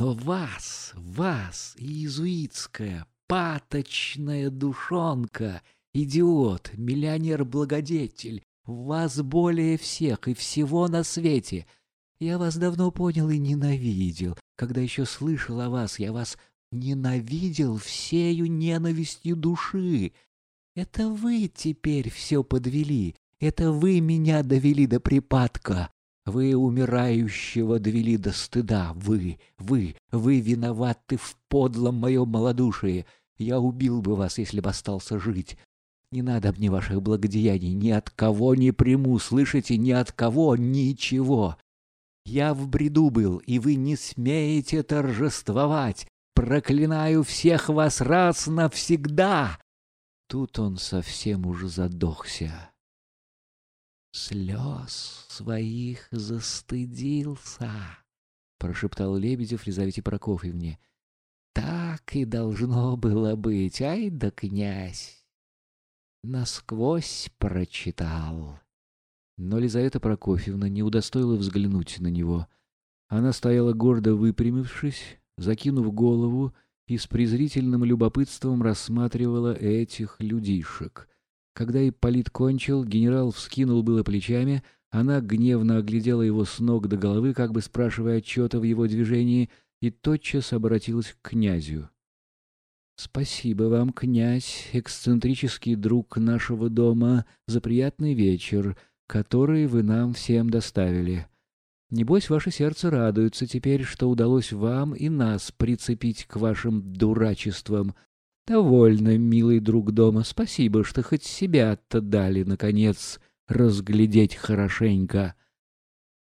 Но вас, вас, иезуитская, паточная душонка, идиот, миллионер-благодетель, вас более всех и всего на свете. Я вас давно понял и ненавидел. Когда еще слышал о вас, я вас ненавидел всею ненавистью души. Это вы теперь все подвели, это вы меня довели до припадка. Вы умирающего довели до стыда. Вы, вы, вы виноваты в подлом моем малодушии. Я убил бы вас, если бы остался жить. Не надо мне ваших благодеяний, ни от кого не приму, слышите, ни от кого ничего. Я в бреду был, и вы не смеете торжествовать. Проклинаю всех вас раз навсегда. Тут он совсем уже задохся. Слез своих застыдился, прошептал Лебедев Лизавете Прокофьевне. Так и должно было быть, ай да князь. Насквозь прочитал. Но Лизавета Прокофьевна не удостоила взглянуть на него. Она стояла гордо выпрямившись, закинув голову и с презрительным любопытством рассматривала этих людишек. Когда Ипполит кончил, генерал вскинул было плечами, она гневно оглядела его с ног до головы, как бы спрашивая отчета в его движении, и тотчас обратилась к князю. «Спасибо вам, князь, эксцентрический друг нашего дома, за приятный вечер, который вы нам всем доставили. Небось, ваше сердце радуется теперь, что удалось вам и нас прицепить к вашим дурачествам. Довольно, милый друг дома, спасибо, что хоть себя-то дали, наконец, разглядеть хорошенько».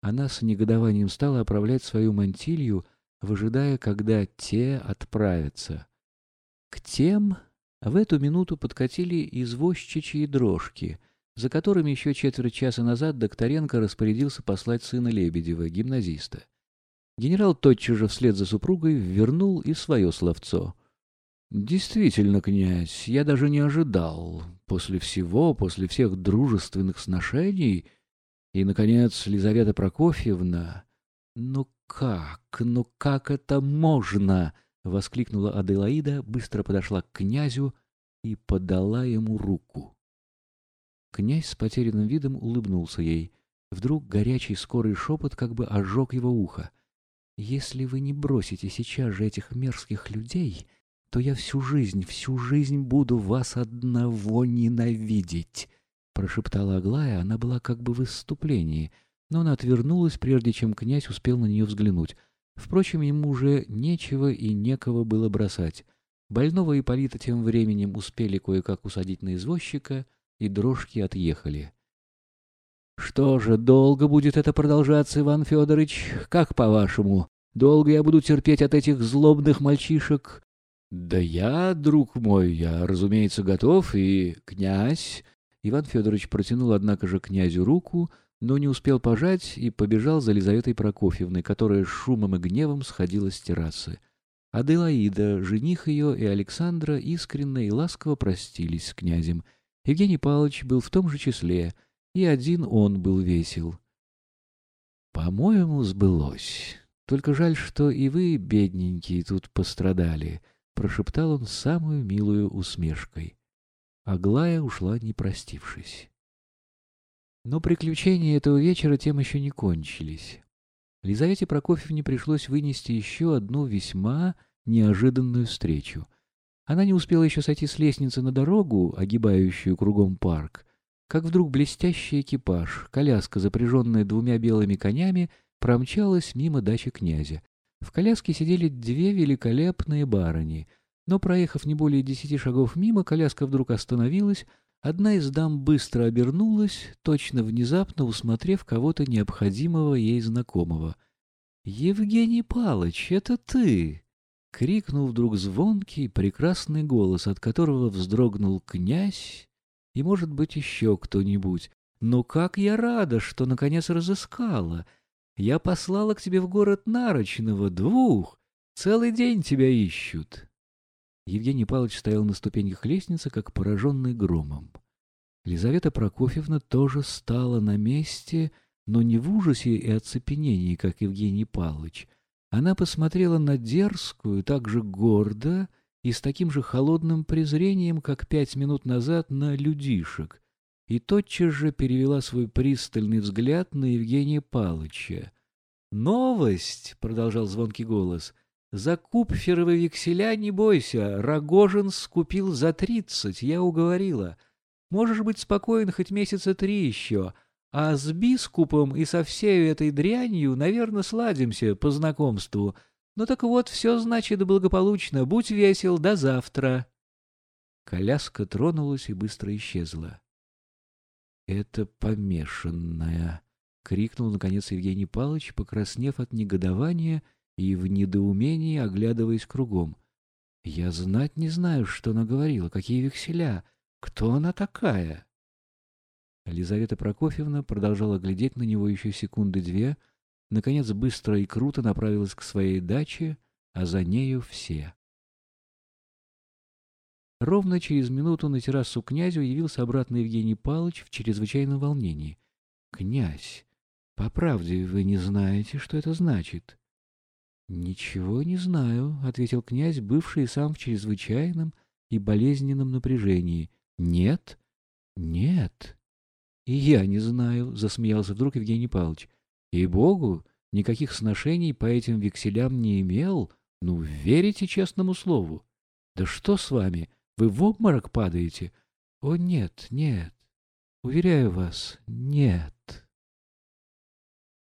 Она с негодованием стала оправлять свою мантилью, выжидая, когда те отправятся. К тем в эту минуту подкатили извозчичьи дрожки — за которыми еще четверть часа назад Докторенко распорядился послать сына Лебедева, гимназиста. Генерал тотчас же вслед за супругой вернул и свое словцо. «Действительно, князь, я даже не ожидал. После всего, после всех дружественных сношений... И, наконец, Лизавета Прокофьевна... Ну как, ну как это можно?» — воскликнула Аделаида, быстро подошла к князю и подала ему руку. Князь с потерянным видом улыбнулся ей. Вдруг горячий скорый шепот как бы ожег его ухо. «Если вы не бросите сейчас же этих мерзких людей, то я всю жизнь, всю жизнь буду вас одного ненавидеть!» Прошептала Аглая, она была как бы в выступлении, но она отвернулась, прежде чем князь успел на нее взглянуть. Впрочем, ему уже нечего и некого было бросать. Больного Ипполита тем временем успели кое-как усадить на извозчика — и дрожки отъехали. «Что же, долго будет это продолжаться, Иван Федорович? Как по-вашему? Долго я буду терпеть от этих злобных мальчишек?» «Да я, друг мой, я, разумеется, готов, и князь...» Иван Федорович протянул, однако же, князю руку, но не успел пожать и побежал за Лизаветой Прокофьевной, которая шумом и гневом сходила с террасы. Аделаида, жених ее и Александра искренне и ласково простились с князем — Евгений Павлович был в том же числе, и один он был весел. «По-моему, сбылось. Только жаль, что и вы, бедненькие, тут пострадали», — прошептал он самую милую усмешкой. Аглая ушла, не простившись. Но приключения этого вечера тем еще не кончились. Лизавете Прокофьевне пришлось вынести еще одну весьма неожиданную встречу — она не успела еще сойти с лестницы на дорогу, огибающую кругом парк, как вдруг блестящий экипаж, коляска, запряженная двумя белыми конями, промчалась мимо дачи князя. В коляске сидели две великолепные барыни, но, проехав не более десяти шагов мимо, коляска вдруг остановилась, одна из дам быстро обернулась, точно внезапно усмотрев кого-то необходимого ей знакомого. «Евгений Палыч, это ты!» крикнул вдруг звонкий, прекрасный голос, от которого вздрогнул князь и, может быть, еще кто-нибудь. «Ну как я рада, что наконец разыскала! Я послала к тебе в город Нарочного двух! Целый день тебя ищут!» Евгений Павлович стоял на ступеньках лестницы, как пораженный громом. Лизавета Прокофьевна тоже стала на месте, но не в ужасе и оцепенении, как Евгений Павлович, Она посмотрела на дерзкую, так же гордо и с таким же холодным презрением, как пять минут назад на людишек, и тотчас же перевела свой пристальный взгляд на Евгения Палыча. «Новость!» — продолжал звонкий голос. «За купферовы векселя не бойся, Рогожин скупил за тридцать, я уговорила. Можешь быть спокоен хоть месяца три еще, а с бискупом и со всей этой дрянью, наверное, сладимся по знакомству. Ну так вот, все значит благополучно, будь весел, до завтра». Коляска тронулась и быстро исчезла. «Это помешанная!» — крикнул, наконец, Евгений Павлович, покраснев от негодования и в недоумении оглядываясь кругом. «Я знать не знаю, что она говорила, какие векселя, кто она такая?» Елизавета Прокофьевна продолжала глядеть на него еще секунды две, наконец быстро и круто направилась к своей даче, а за нею все. Ровно через минуту на террасу князю явился обратно Евгений Павлович в чрезвычайном волнении. — Князь, по правде вы не знаете, что это значит? — Ничего не знаю, — ответил князь, бывший сам в чрезвычайном и болезненном напряжении. — Нет? — Нет. — И я не знаю, — засмеялся вдруг Евгений Павлович. — И-богу, никаких сношений по этим векселям не имел. Ну, верите честному слову? Да что с вами? — вы в обморок падаете? О, нет, нет. Уверяю вас, нет.